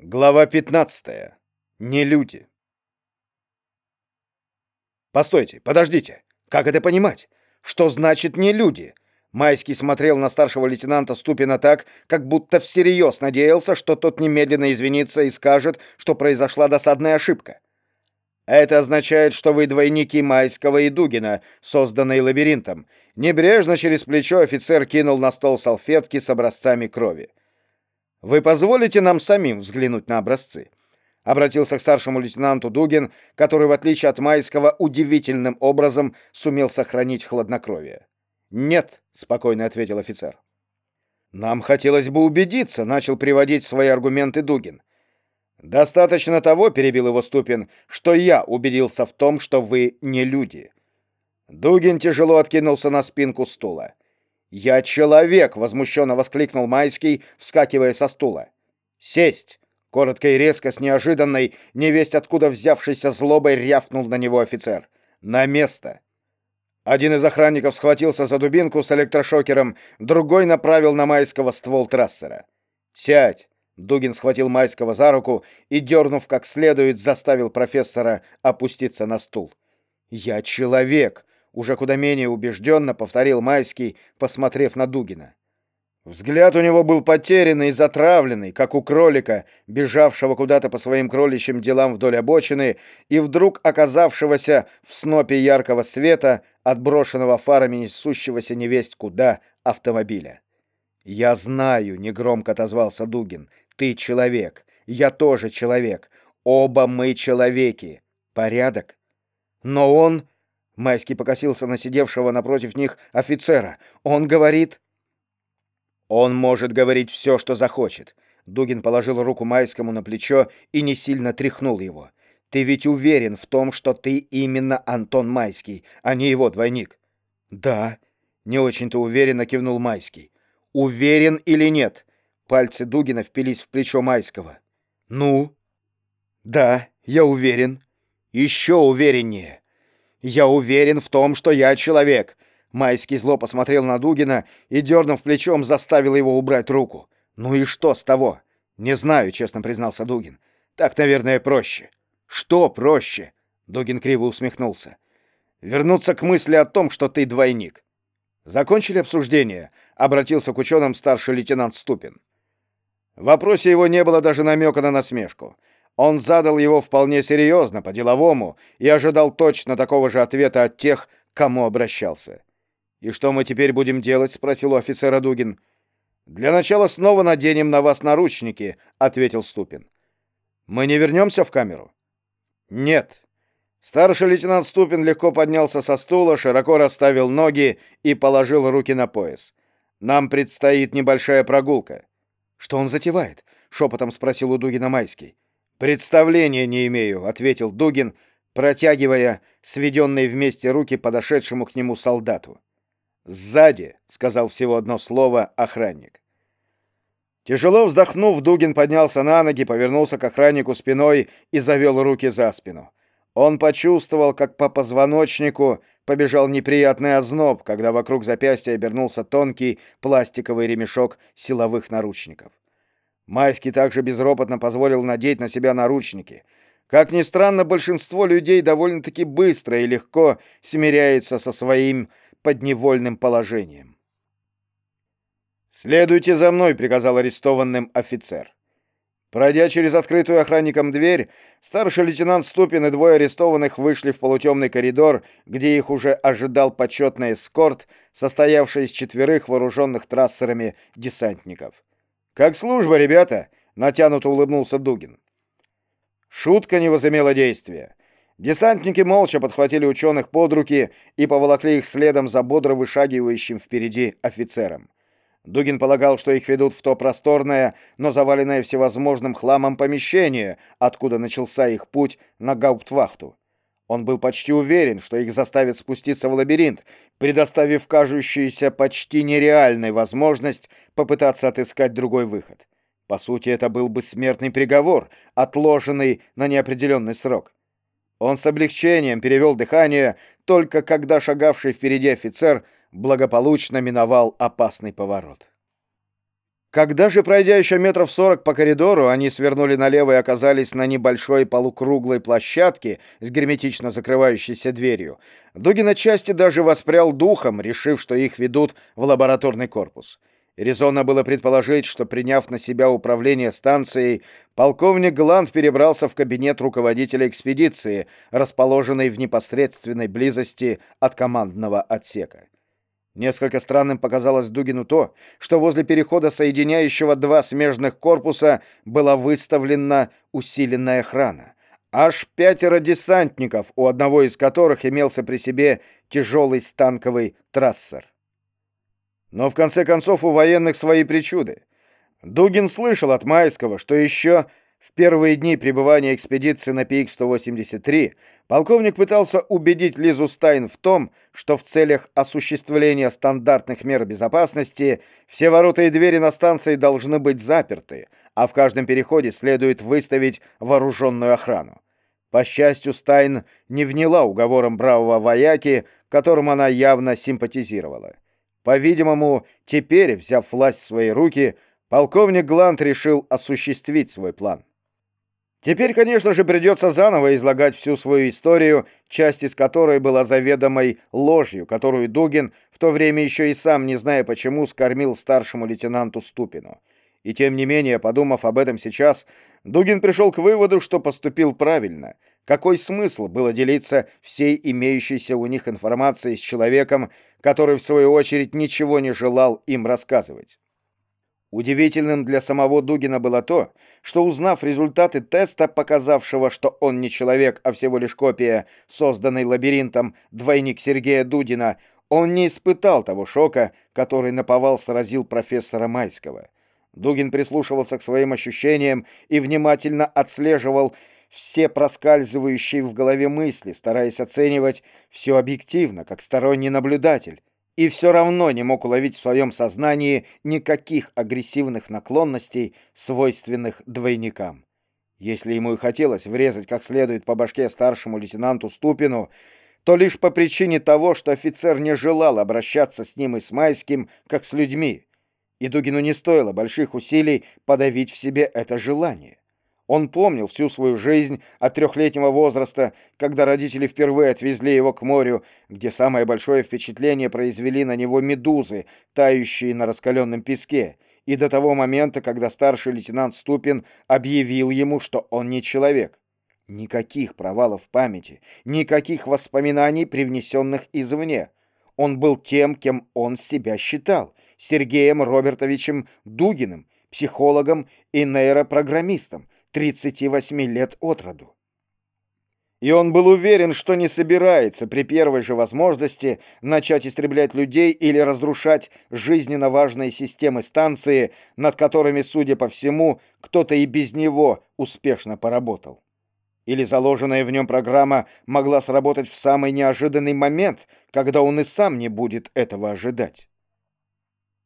Глава 15. Не люди. Постойте, подождите. Как это понимать? Что значит не люди? Майский смотрел на старшего лейтенанта Ступина так, как будто всерьез надеялся, что тот немедленно извинится и скажет, что произошла досадная ошибка. Это означает, что вы двойники Майского и Дугина, созданные лабиринтом. Небрежно через плечо офицер кинул на стол салфетки с образцами крови. Вы позволите нам самим взглянуть на образцы?» Обратился к старшему лейтенанту Дугин, который, в отличие от Майского, удивительным образом сумел сохранить хладнокровие. «Нет», — спокойно ответил офицер. «Нам хотелось бы убедиться», — начал приводить свои аргументы Дугин. «Достаточно того», — перебил его Ступин, — «что я убедился в том, что вы не люди». Дугин тяжело откинулся на спинку стула. «Я человек!» — возмущенно воскликнул Майский, вскакивая со стула. «Сесть!» — коротко и резко, с неожиданной, невесть откуда взявшейся злобой, рявкнул на него офицер. «На место!» Один из охранников схватился за дубинку с электрошокером, другой направил на Майского ствол трассера. «Сядь!» — Дугин схватил Майского за руку и, дернув как следует, заставил профессора опуститься на стул. «Я человек!» Уже куда менее убежденно повторил Майский, посмотрев на Дугина. Взгляд у него был потерянный и затравленный, как у кролика, бежавшего куда-то по своим кроличьим делам вдоль обочины и вдруг оказавшегося в снопе яркого света, отброшенного фарами несущегося невесть куда автомобиля. «Я знаю», — негромко отозвался Дугин, — «ты человек, я тоже человек, оба мы человеки. Порядок?» Но он Майский покосился на сидевшего напротив них офицера. «Он говорит...» «Он может говорить все, что захочет». Дугин положил руку Майскому на плечо и не сильно тряхнул его. «Ты ведь уверен в том, что ты именно Антон Майский, а не его двойник?» «Да», — не очень-то уверенно кивнул Майский. «Уверен или нет?» Пальцы Дугина впились в плечо Майского. «Ну?» «Да, я уверен. Еще увереннее. «Я уверен в том, что я человек!» Майский зло посмотрел на Дугина и, дернув плечом, заставил его убрать руку. «Ну и что с того?» «Не знаю», — честно признался Дугин. «Так, наверное, проще». «Что проще?» — Дугин криво усмехнулся. «Вернуться к мысли о том, что ты двойник». «Закончили обсуждение?» — обратился к ученым старший лейтенант Ступин. В вопросе его не было даже намека на насмешку. Он задал его вполне серьезно, по-деловому, и ожидал точно такого же ответа от тех, к кому обращался. «И что мы теперь будем делать?» — спросил у офицера Дугин. «Для начала снова наденем на вас наручники», — ответил Ступин. «Мы не вернемся в камеру?» «Нет». Старший лейтенант Ступин легко поднялся со стула, широко расставил ноги и положил руки на пояс. «Нам предстоит небольшая прогулка». «Что он затевает?» — шепотом спросил у Дугина Майский. «Представления не имею», — ответил Дугин, протягивая сведенные вместе руки подошедшему к нему солдату. «Сзади», — сказал всего одно слово охранник. Тяжело вздохнув, Дугин поднялся на ноги, повернулся к охраннику спиной и завел руки за спину. Он почувствовал, как по позвоночнику побежал неприятный озноб, когда вокруг запястья обернулся тонкий пластиковый ремешок силовых наручников. Майский также безропотно позволил надеть на себя наручники. Как ни странно, большинство людей довольно-таки быстро и легко смиряется со своим подневольным положением. «Следуйте за мной», — приказал арестованным офицер. Пройдя через открытую охранником дверь, старший лейтенант Ступин и двое арестованных вышли в полутемный коридор, где их уже ожидал почетный эскорт, состоявший из четверых вооруженных трассерами десантников. «Как служба, ребята?» — натянуто улыбнулся Дугин. Шутка не возымела действия. Десантники молча подхватили ученых под руки и поволокли их следом за бодро вышагивающим впереди офицером. Дугин полагал, что их ведут в то просторное, но заваленное всевозможным хламом помещение, откуда начался их путь на гауптвахту. Он был почти уверен, что их заставят спуститься в лабиринт, предоставив кажущуюся почти нереальной возможность попытаться отыскать другой выход. По сути, это был бы смертный приговор, отложенный на неопределенный срок. Он с облегчением перевел дыхание, только когда шагавший впереди офицер благополучно миновал опасный поворот. Когда же, пройдя еще метров сорок по коридору, они свернули налево и оказались на небольшой полукруглой площадке с герметично закрывающейся дверью, Дугин отчасти даже воспрял духом, решив, что их ведут в лабораторный корпус. Резонно было предположить, что, приняв на себя управление станцией, полковник Гланд перебрался в кабинет руководителя экспедиции, расположенной в непосредственной близости от командного отсека. Несколько странным показалось Дугину то, что возле перехода, соединяющего два смежных корпуса, была выставлена усиленная охрана. Аж пятеро десантников, у одного из которых имелся при себе тяжелый станковый трассер. Но в конце концов у военных свои причуды. Дугин слышал от Майского, что еще в первые дни пребывания экспедиции на ПИК-183 полковник пытался убедить Лизу Стайн в том, что в целях осуществления стандартных мер безопасности все ворота и двери на станции должны быть заперты, а в каждом переходе следует выставить вооруженную охрану. По счастью, Стайн не вняла уговорам бравого вояки, которым она явно симпатизировала. По-видимому, теперь, взяв власть в свои руки, полковник Гланд решил осуществить свой план. Теперь, конечно же, придется заново излагать всю свою историю, часть из которой была заведомой ложью, которую Дугин, в то время еще и сам, не зная почему, скормил старшему лейтенанту Ступину. И тем не менее, подумав об этом сейчас, Дугин пришел к выводу, что поступил правильно. Какой смысл было делиться всей имеющейся у них информацией с человеком, который, в свою очередь, ничего не желал им рассказывать? Удивительным для самого Дугина было то, что узнав результаты теста, показавшего, что он не человек, а всего лишь копия, созданной лабиринтом, двойник Сергея Дудина, он не испытал того шока, который наповал сразил профессора Майского. Дугин прислушивался к своим ощущениям и внимательно отслеживал все проскальзывающие в голове мысли, стараясь оценивать все объективно, как сторонний наблюдатель и все равно не мог уловить в своем сознании никаких агрессивных наклонностей, свойственных двойникам. Если ему и хотелось врезать как следует по башке старшему лейтенанту Ступину, то лишь по причине того, что офицер не желал обращаться с ним и с Майским, как с людьми. И Дугину не стоило больших усилий подавить в себе это желание. Он помнил всю свою жизнь от трехлетнего возраста, когда родители впервые отвезли его к морю, где самое большое впечатление произвели на него медузы, тающие на раскаленном песке, и до того момента, когда старший лейтенант Ступин объявил ему, что он не человек. Никаких провалов в памяти, никаких воспоминаний, привнесенных извне. Он был тем, кем он себя считал, Сергеем Робертовичем Дугиным, психологом и нейропрограммистом, 38 лет от роду. И он был уверен, что не собирается при первой же возможности начать истреблять людей или разрушать жизненно важные системы станции, над которыми, судя по всему, кто-то и без него успешно поработал. Или заложенная в нем программа могла сработать в самый неожиданный момент, когда он и сам не будет этого ожидать.